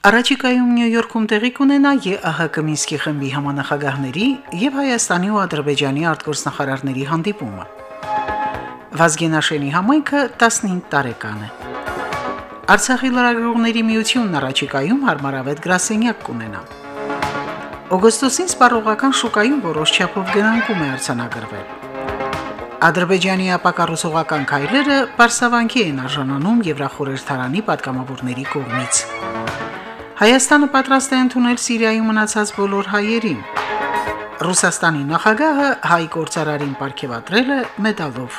Արաջիկայում Նյու Յորքում տեղի կունենա ԵԱՀԿ Մինսկի խմբի համանախագահների եւ Հայաստանի ու Ադրբեջանի արտգործնախարարների հանդիպումը։ Վազգենաշենի համայնքը 15 տարեկան է։ Արցախի լրագրողների միությունն Արաջիկայում հարմարավետ գրասենյակ կունենա։ Օգոստոսին սպառողական շուկայում որոշ չափով գնանկում է արձանագրվել։ Ադրբեջանի ապակառուցողական քայլերը Պարսավանքի են արժանանում Եվրախորհրդարանի պատգամավորների կողմից։ Հայաստանը պատրաստ է ընդունել Սիրիայում մնացած բոլոր հայերին։ Ռուսաստանի նախագահը հայ գործարարին ապարգևատրել է մեդալով։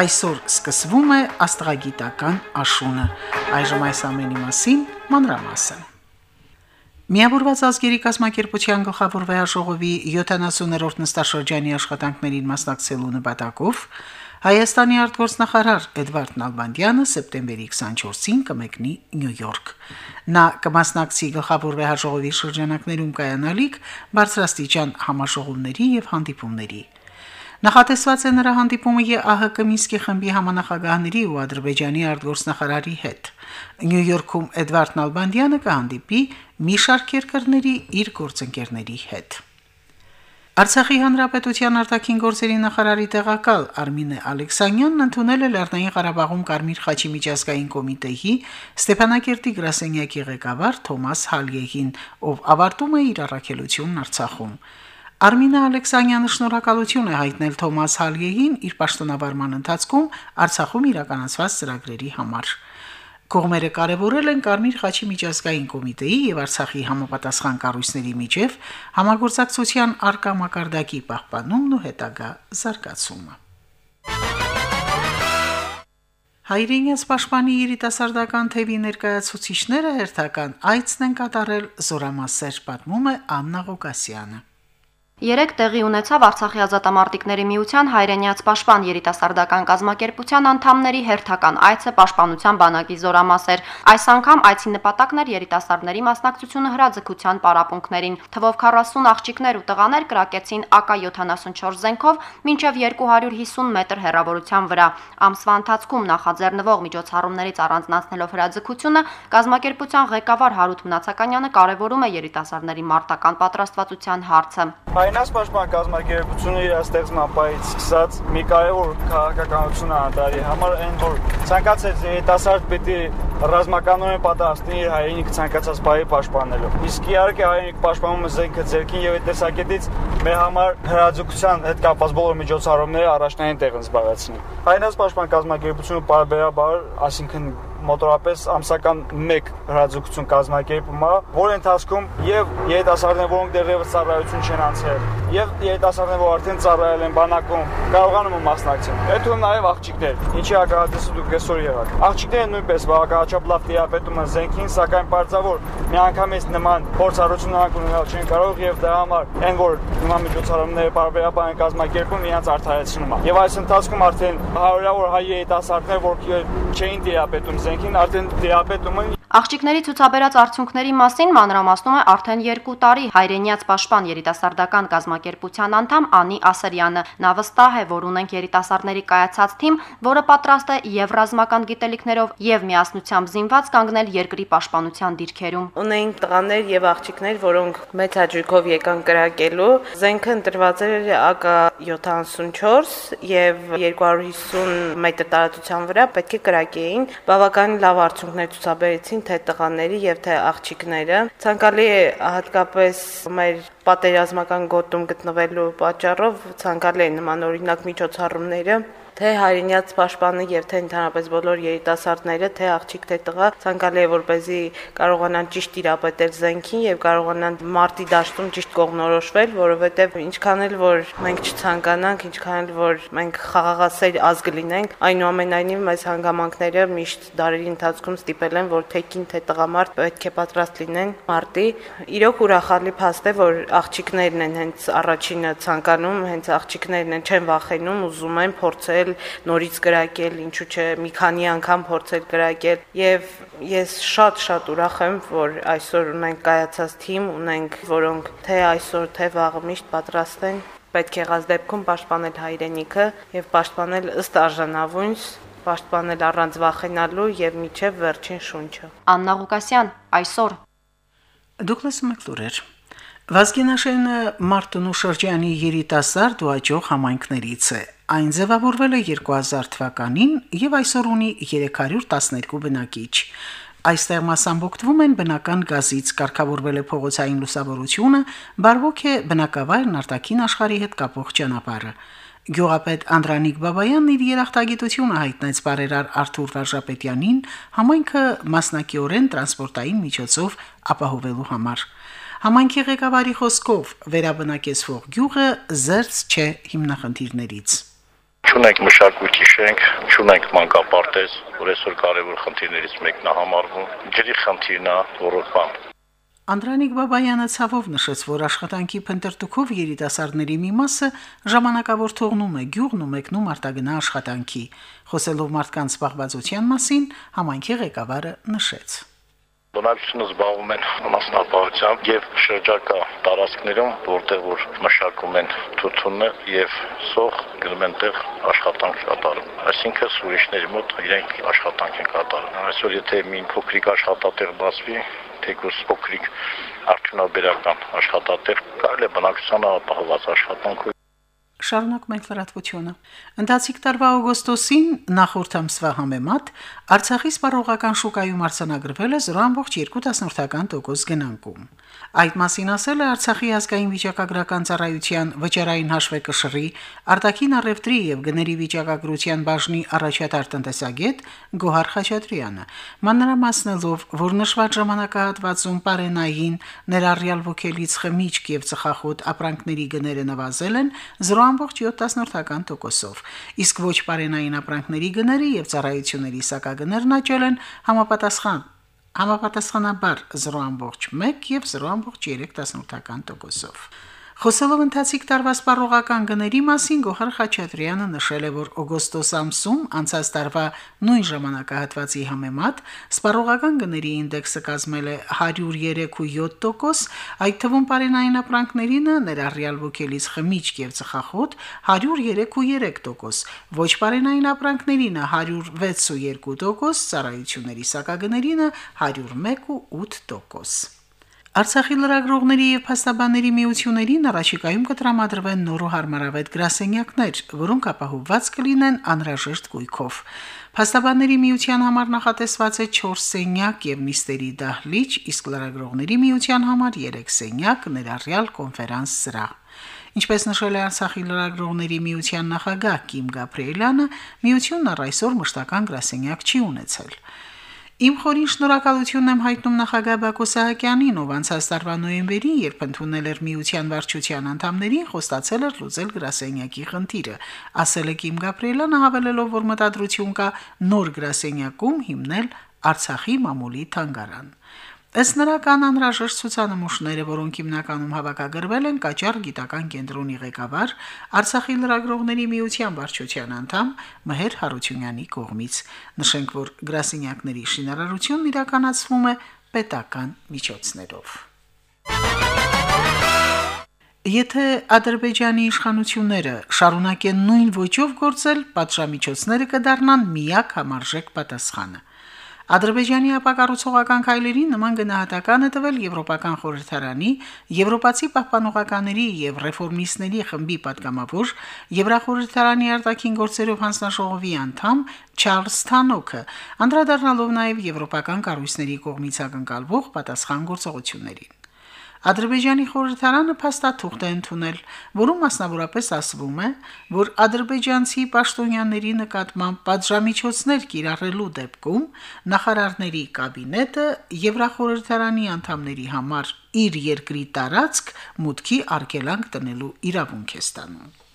Այսօր սկսվում է աստղագիտական աշունը։ Այժմ այս ամենի մասին մանրամասն։ Միավորված ազգերի կազմակերպության գլխավոր վեհաժողովի 70-րդ նստաշրջանի աշխատանքներին մասնակցելու նպատակով Հայաստանի արտգործնախարար Էդվարդ Նալբանդյանը սեպտեմբերի 24-ին կմեկնի Նյու Յորք։ Նա կմասնակցի գլխավոր վեհաժողովի շրջանակներում կայանալիք բարձրաստիճան համաժողովների եւ հանդիպումների։ Նախատեսված է նրա հանդիպումը ԵԱՀԿ Մինսկի խմբի համանախագահների ու Ադրբեջանի արտգործնախարարի հետ։ Նյու Յորքում Էդվարդ Նալբանդյանը կհանդիպի մի շարք երկրների իր գործընկերների հետ։ Արցախի հանրապետության արտաքին գործերի նախարարի տեղակալ Արմինե Ալեքսանյանն ընդունել է Լեռնային Ղարաբաղում Կարմիր խաչի միջազգային կոմիտեի Ստեփանակերտի գրասենյակի ղեկավար Թոմաս Հալյեհին, ով ավարտում է իր առաքելությունն Արցախում։ Արմինե Ալեքսանյանը շնորհակալություն է հայտնել Թոմաս Հալյեհին իր պաշտոնավարման ընթացքում Արցախում իրականացված ծրագրերի համար։ Կողմերը կարևորել են Կարմիր խաչի միջազգային կոմիտեի եւ Արցախի համապատասխան կառույցների միջև համագործակցության արկա մակարդակի պահպանումն ու հետագա զարգացումը։ Հայրենիաց պաշտպանի երիտասարդական թևի ներկայացուցիչները հերթական այցն են կատարել Զորամասեր պատմում է Աննա Ղուկասյանը։ Երեք տեղի ունեցավ Արցախի ազատամարտիկների միության հայրենիաց պաշտպան երիտասարդական կազմակերպության անդամների հերթական այցը պաշտպանության բանակի զորամասեր։ Այս անգամ այցի նպատակն էր երիտասարդների մասնակցությունը հրաձգության պարապմունքներին։ Թվով 40 աղջիկներ ու տղաներ կրակեցին AK-74 զենքով մինչև 250 մետր հեռավորության վրա։ Ամսվա ընթացքում նախաձեռնվող միջոցառումներից առանձնացնելով հրաձգությունը, կազմակերպության ղեկավար Հարութ Մնացականյանը կարևորում է երիտասարդների մարտական պատրաստվածության հարցը Հայնաց պաշտպան կազմակերպությունը իր ստեղծման պայից սկսած մի կարևոր քաղաքականություն անդարի համար այն որ ցանկացած երիտասարդ պետք է ռազմականորեն պատրաստի իր հայրենիքը ցանկացած բայի պաշտպանելու։ Իսկ իհարկե հայրենիք պաշտպանումը զենքը ձերքին եւ այդ տեսակետից մեր համար հրաձգության հետ կապված բոլոր միջոցառումները առաջնային տեղ են զբաղեցնում։ Հայնաց պաշտպան կազմակերպությունը բարբերաբար, այսինքն մոտորապես ամսական 1 հրաձգություն կազմակերպում է, որի ընթացքում եւ երիտասարդներ, որոնք դեռևս ծառայություն չեն անցել, եւ երիտասարդներ, որ արդեն ծառայել են բանակում, կարողանում են մասնակցել։ Հետո նաեւ աղջիկներ, ինչի հակահատեսը դուք այսօր եղաք։ Աղջիկները նույնպես բավականաչափ լավ տիրապետում են զենքին, սակայն բարձավոր միանգամից նման փորձառություններ ունենալ չեն կարող եւ դրա համար այն որ նման միջոցառումները բարբերաբար են կազմակերպում իրancs արդարացնում է։ Եվ այս ընթացքում արդեն հարյուրավոր հայ երիտասարդներ, որ չէին տիրապետում զենքին, արդեն տիրապետում են Աղջիկների ցուցաբերած արդյունքների մասին մանրամասնում է արդեն 2 տարի հայրենիաց պաշտպան երիտասարդական կազմակերպության անդամ Անի Ասարյանը։ Նա վստահ է, որ ունենք երիտասարդների կայացած թիմ, որը պատրաստ է եւ ռազմական գիտելիքներով եւ միասնությամբ զինված կանգնել երկրի պաշտպանության դիրքերում։ Ունենք տղաներ եւ աղջիկներ, որոնք մեծ հաջողով եկան կրակելու։ Զենքը ընտրված էր AK-74 եւ 250 մետր տարածության վրա պետք է կրակեին։ Բավականին լավ արդյունքներ ցուցաբերեցին թե տղաների եւ թե աղջիկները։ Ցանկալի է հատկապես մեր պատերազմական գոտում գտնվելու պատճառով ցանկալի է նման օրինակ միջոցառումները թե հայրենյաց պաշտպանը եւ թե ընդհանրապես բոլոր երիտասարդները, թե աղջիկ թե տղա ցանկալի է որպեսզի կարողանան ճիշտ իրապետել զենքին եւ կարողանան մարտի դաշտում ճիշտ կողմնորոշվել, որովհետեւ ինչքան էլ որ մենք չցանկանանք, ինչքան էլ որ մենք խաղաղասեր ազգ լինենք, այնուամենայնիվ մեզ հանգամանքները միշտ դարերի ընթացքում ստիպել են, որ թե կին թե տղամարդ պետք է պատրաստ լինեն մարտի։ Իրոք ուրախալի փաստ է, որ աղջիկներն են հենց առաջինը ցանկանում, հենց աղջիկներն են չեն վախենում, ուզում են փորձել նորից գրակել, ինչու՞ չէ, մի քանի անգամ փորձել գրակել եւ ես շատ-շատ ուրախ եմ, որ այսօր ունենք կայացած թիմ, ունենք, որոնք թե այսօր, թե վաղը միշտ պատրաստ են պետք եղած դեպքում պաշտպանել հայրենիքը եւ պաշտպանել ըստ արժանավունց պաշտպանել առանց վախենալու եւ միջև վերջին շունչը։ Աննա Ղուկասյան, այսօր Դուկլաս Մակլուրեր Վազգենաշենը Մարտունու շրջանի երիտասարդ ու աճող համայնքներից է։ Այն ձևավորվել է 2000 թվականին եւ այսօր ունի 312 բնակիչ։ Այստեղ մասամբողջվում են բնական գազից, կարգավորվել է փողոցային լուսավորությունը, բարվոք է բնակավայրն արտաքին աշխարհի հետ կապող ճանապարհը։ Գյուղապետ Անդրանիկ Բաբայանն իր երախտագիտությունը հայտնեց բարերար Արթուր Վարժապետյանին համայնքը մասնակիորեն տրանսպորտային միջոցով ապահովելու համար։ Համայնքի ղեկավարի խոսքով վերաբնակեցվող գյուղը զերծ չէ հիմնախնդիրներից։ Չունենք մշակույթի շենք, չունենք մանկապարտեզ, որ այսօր կարևոր խնդիրներից մեկն է համարվում։ Ջրի խնդիրն է ռոռոպան։ Անդրանիկ Բաբայանը ցավով նշեց, որ աշխատանքի փնտրտուքով երիտասարդների մի մասը ժամանակավոր թողնում է գյուղն ու մեկնում արտագնա աշխատանքի։ Խոսելով մարդկանց զբաղվածության մասին, համայնքի ղեկավարը նշեց. Բնակչությունը զբաղվում են մասնապահությամբ եւ շրջակա տարածքներում, որտեղ որ մշակում են թութունը եւ սող գնում են տեղ աշխատանք կատարում։ Այսինքն ուրիշների մոտ իրենք աշխատանք են կատարում։ Այսօր եթե մի փոքրիկ աշխատատեղ բացվի, թեկուս փոքրիկ արդյունաբերական աշխատատեղ, կարելի է բնակչությանը ապահոված աշխատանք Շարունակում ենք լրատվությունը։ Ընթացիկ տարվա օգոստոսին նախորդ ամսվա համեմատ Արցախի սպառողական շուկայում արձանագրվել է 0.2% գնանկում։ Այդ մասին ասել է Արցախի ազգային վիճակագրական ծառայության վճարային հաշվեկշռի արտաքին առևտրի եւ գների վիճակագրության բաժնի առաջատար տնտեսագետ Գոհար Խաչատրյանը, մանրամասնելով, որ նշված ժամանակահատվածում պարենային ներառյալ ոգելից խմիչք եւ ծխախոտ ապրանքների գները նվազել են 0.7%-ով, իսկ ոչ պարենային ապրանքների գները եւ ծառայությունների սակագներն աճել են համապատասխան համապատասխանաբար 0.1 եւ 0.3%-ով։ Խոսելով ընթացիկ տարվա սպառողական գների մասին Գոհար Խաչատրյանը նշել է, որ օգոստոս ամսում անցած տարվա նույն ժամանակահատվածի համեմատ սպառողական գների ինդեքսը կազմել է 103.7%, այդ թվում բարենային ապրանքներին ներառյալ ոգելից խմիչք եւ ծխախոտ 103.3%, ոչ բարենային ապրանքներին 106.2%, ծառայությունների սակագներին 101.8%։ Արցախի լրագրողների եւ փաստաբանների միություններին առաջիկայում կտրամադրվեն նոր ու հարմարավետ գրասենյակներ, որոնք ապահովված կլինեն անհրաժեշտ գույքով։ Փաստաբանների միության համար նախատեսված է 4 սենյակ եւ նիստերի դահլիճ, իսկ լրագրողների միության համար 3 սենյակ, ներառյալ կոնֆերանս սրահ։ Ինչպես նշել է Արցախի լրագրողների միության նախագահ Կիմ Գաբրիելյանը, միությունն առ այսօր մշտական գրասենյակ չի ունեցել։ Իմ խորին շնորհակալությունն եմ հայտնում նախագահ Բակո Սահակյանին, ով անցած տարվա նոյեմբերին, երբ ընդունել էր միության վարչության անդամներին, խոստացել էր լուծել գրասենյակի խնդիրը, ասել է Կիմ Գաբրիելյանը, հավելելով, որ մտադրություն կա նոր գրասենյակում հիմնել Արցախի մամուլի թանգարան։ Ըստ նրա կան անհրաժեշտ ցուցանմուշները, որոնք հիմնականում հավաքագրվել են Կաճար գիտական կենտրոնի ղեկավար Արցախի լրագրողների միության վարչության անդամ Մհեր Հարությունյանի կողմից։ Նշենք, որ գրասենյակների շինարարությունն իրականացվում է պետական միջոցներով։ Եթե Ադրբեջանի իշխանությունները շարունակեն նույն ոճով գործել, պատժամիջոցները կդառնան միակ համարժեք պատասխանը։ Ադրբեջանի ապակառուցողական քայլերին նման գնահատական է տվել Եվրոպական խորհրդարանի, Եվրոպացի պահպանողականների եւ ռեֆորմիստների խմբի պատգամավոր Եվրախորհրդարանի արտաքին գործերով հանձնաժողովի անդամ Չարլզ Թանոքը, անդրադառնալով նաեւ եվրոպական կառույցների կողմից ակնկալվող պատասխան գործողություններին։ Ադրբեջանի խորհրդարանը փաստաթուղթ է ընդունել, որում մասնավորապես ասվում է, որ ադրբեջանցի պաշտոնյաների նկատմամբ պատժամիջոցներ կիրառելու դեպքում նախարարների կաբինետը Եվրախորհրդարանի անդամների համար իր երկրի տարածք մուտքի արգելանք տնելու իրավունք է ստանում։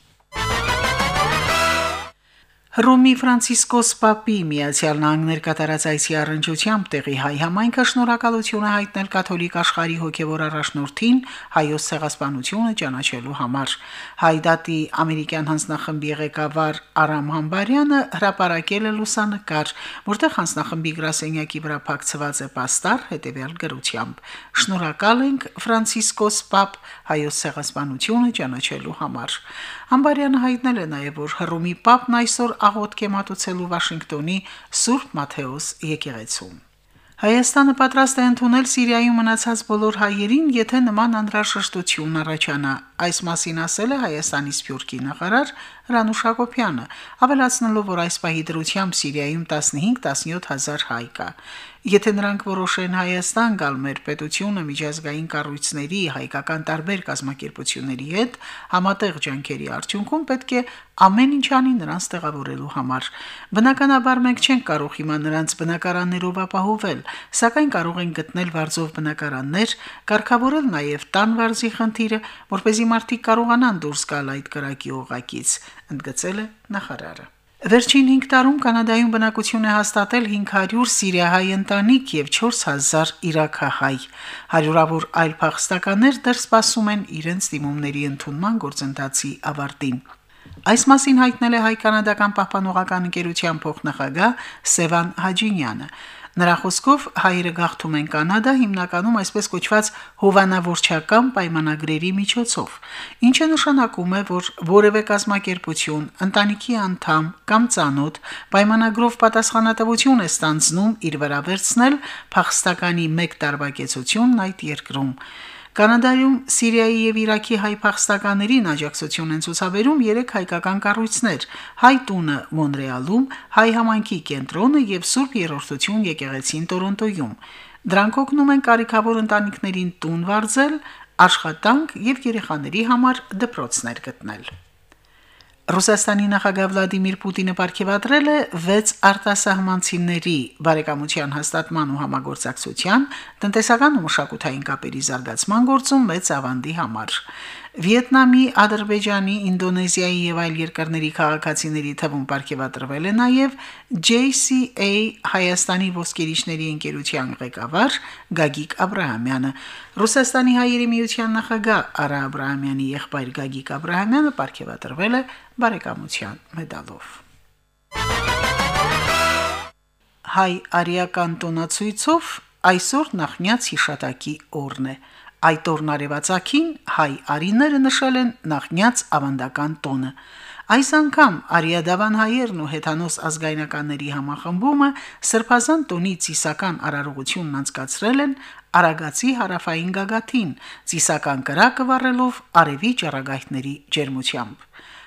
Հռոմի Ֆրանցիսկոս Պապի Միացյալ Նահանգներ կատարած այցի առընչությամբ տեղի հայ համայնքը շնորհակալություն է հայտնել կաթոլիկ աշխարհի հոգևոր առաջնորդին հայոց ցեղասպանությունը ճանաչելու համար։ Հայդատի ամերիկյան հանձնախմբի ղեկավար Արամ Համբարյանը հրապարակել է լուսանկար, որտեղ հանձնախմբի գրասենյակի վրա փակցված է պաստառ հետևյալ գրությամբ. Շնորհակալ ենք Ֆրանցիսկոս Պապ հայոց ցեղասպանությունը ճանաչելու համար։ Համբարյանը հայտնել է նաև, որ Հռոմի Պապն այսօր աղոթք է մատուցելու Վաշինգտոնի Սուրբ Մաթեոս եկեղեցում։ Հայաստանը պատրաստ է ընդունել Սիրիայում մնացած բոլոր հայերին, եթե նման անհրաժեշտություն առաջանա։ Այս մասին ասել է Հայաստանի Սփյուռքի նախարար Հրանուշ Հակոբյանը, ավելացնելով, որ այս պահի դրությամբ Սիրիայում 15-17 հազար հայ կա։ Եթե նրանք որոշեն Հայաստան գալ մեր պետությունը միջազգային կառույցների հայկական տարբեր կազմակերպությունների հետ համատեղ ջանքերի արդյունքում պետք է ամեն ինչ անի նրանց տեղավորելու համար։ Բնականաբար մենք չենք կարող հիմա նրանց բնակարաններով ապահովել, սակայն կարող ենք գտնել վարձով բնակարաններ, կարգավորել նաև տան վարձի խնդիրը, որ เป զի մարդիկ կարողանան դուրս գալ այդ կրակի օղակից, ընդգծել է նախարարը։ Վերջին 5 տարում Կանադայում բնակություն է հաստատել 500 սիրիահայ ընտանիք եւ 4000 իրաքահայ։ Հարյուրավոր այլ փախստականներ դեռ սպասում են իրենց դիմումների ընդունման գործընթացի ավարտին։ Այս մասին հայտնել է հայ-կանադական պահպանողական ընկերության փոխնախագահ Սևան Հաջինյանը։ Նրա խոսքով հայերը գաղթում են Կանադա հիմնականում այսպես կոչված հովանավորչական պայմանագրերի միջոցով, ինչը նշանակում է, որ որևէ կազմակերպություն, ընտանիքի անդամ կամ ծանոթ պայմանագրով պատասխանատվություն է ստանձնում իր վրա վերցնել փախստականի 1 տարվա կեցությունն այդ երկրում։ Կանադայում Սիրիայի եւ Իրաքի հայ փախստականներին աջակցություն են ցուցաբերում 3 հայկական կառույցներ՝ Հայ տունը Մոնրեալում, Հայ համայնքի կենտրոնը եւ Սուրբ Երորդություն եկեղեցին Տորոնտոյում։ Դրանք օգնում են կարիքավոր ընտանիքներին տուն վարձել, աշխատանք եւ երեխաների համար դպրոցներ գտնել։ Ռուսաստանի նախագահ Վլադիմիր Պուտինը ապարգևատրել է 6 արտասահմանցիների բարեկամության հաստատման ու համագործակցության տնտեսական ու մշակութային կապերի զարգացման գործում մեծ ավանդի համար։ Վիետնամի, Ադրբեջանի, Ինդոնեզիայի եւ այլ երկրների քաղաքացիների թվում ապարգևատրվել է նաեւ JCA Հայաստանի ոսկերիչների ընկերության ղեկավար Գագիկ Աբ รา համյանը։ Ռուսաստանի հայերի միության նախագահ Արա Աբ รา համյանի եղբայր Գագիկ Աբ รา համյանը ապարգևատրվել է բարեկամության մեդալով։ Հայ արիական տոնացույցով այսօր նախնյաց հիշատակի օրն է։ Այդ օրն արևածագին հայ արիները նշել են նախնյաց ավանդական տոնը։ Այս անգամ Արիադավան հայերն ու հեթանոս ազգայնականների համախմբումը սրբազան տոնի ցիսական արարողությունն անցկացրել են Արագացի հարավային գագաթին, ցիսական կրակը վառելով արևի ճառագայթների ջերմությամբ։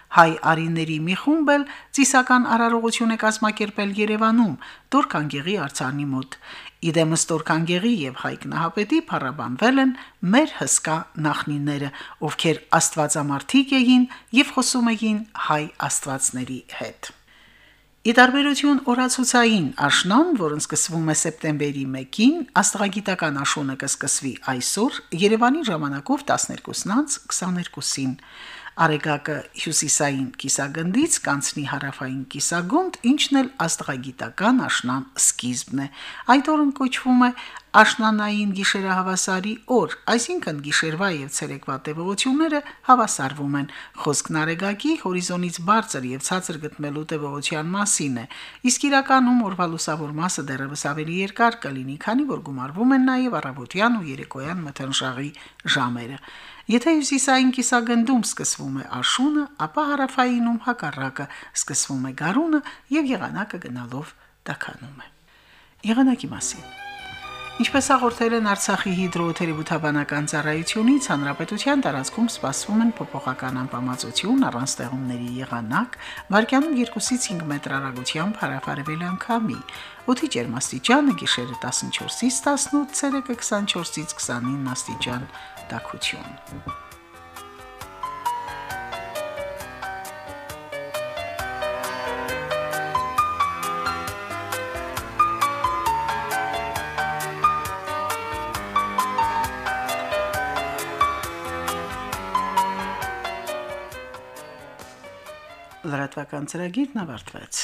Հայ արիների մի խումբ էլ ցիսական արարողություն է կազմակերպել Երևանում, Տորքանգեղի արձանի մոտ։ Իդեմս Տորքանգեղի եւ Հայկ Նահապետի փառաբանվել են մեր հսկա նախնիները, ովքեր աստվածամարտիկ էին եւ խոսում էին հայ աստվածների հետ։ Ի տարբերություն օրացուցային աշնան, որն սկսվում է սեպտեմբերի 1-ին, աստղագիտական աշունը կսկսվի այսօր Երևանի ժամանակով 12-ից 22-ին։ Արեգակը հյուսիսային կիսագնդից կանցնի հարավային կիսագունդ, ինչն էլ աստղագիտական աշնան սկիզբն է։ Այդ օրն կոչվում է աշնանային գիշերահավասարի օր, այսինքն գիշերվա եւ ցերեկվա տևողությունները հավասարվում են։ Խոսքն Արեգակի հորիզոնից բարձր եւ ցածր գտնվելու տևողության մասին է։ Իսկ իրականում օրվա լուսավոր մասը դեռևս ավելի երկար կլինի, քանի որ գումարվում են նաեւ առավոտյան ու երեկոյան մթնշաղի ժամերը։ Եթե հյուսիսային կիսագնդում սկսվում է աշունը, ապա հարավայինում հակառակը սկսվում է գարունը եւ եղանակը գնալով տականում է։ Եղանակի մասին Ինչպես հաղորդել են Արցախի հիդրոթերապևտաբանական ծառայությունից, հանրապետության տարածքում սպասվում են փոփոխական անբավարարություն առանց ստեղումների եղանակ, վարկյանում 2-ից 5 մետր հեռագությամբ հարավարևելյան քամի։ Օդի ջերմաստիճանը գիշերը 14-ից 18, ցերեկը 24-ից 29 աստիճան։ տաքություն։ Լրատվական ծրագիրն ավարտվեց։